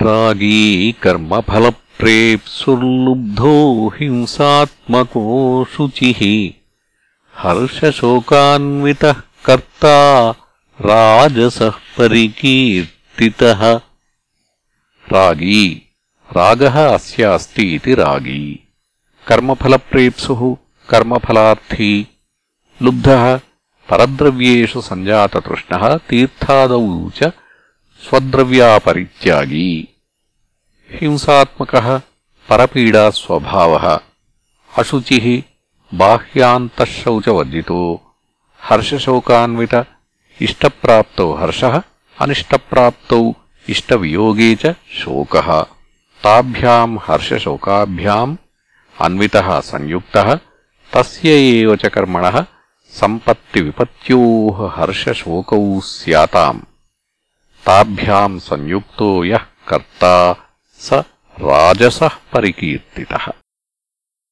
రాగీ కర్మఫలప్రేప్సుర్లుబ్ధో హింసాత్మకో శుచిः హర్షశోకాన్వితः కర్తా రాజసः పరికీర్తితः రాగీ రాగः అస్య అస్తి इति రాగీ కర్మఫలప్రేప్సుः కర్మఫలార్థీ లుబ్ధ పరద్రవ్యేషు సంజాతృష్ణ తీర్థాదౌ చ స్వద్రవ్యాపరిత్యాగీ హింసాత్మకः పరపీడాస్వభావः అశుచిः బాహ్యాంతఃశౌచవర్జితో హర్షశోకాన్విత ఇష్టప్రాప్తౌ హర్షः అనిష్టప్రాప్తౌ ఇష్టవియోగే చ శోకः తాభ్యాం హర్షశోకాభ్యాం అన్వితः సంయుక్తः తస్య ఏవ చ కర్మణः सम्पत्तिविपत्योः हर्षशोकौ स्याताम् ताभ्याम् संयुक्तो यः कर्ता स राजसः परिकीर्तितः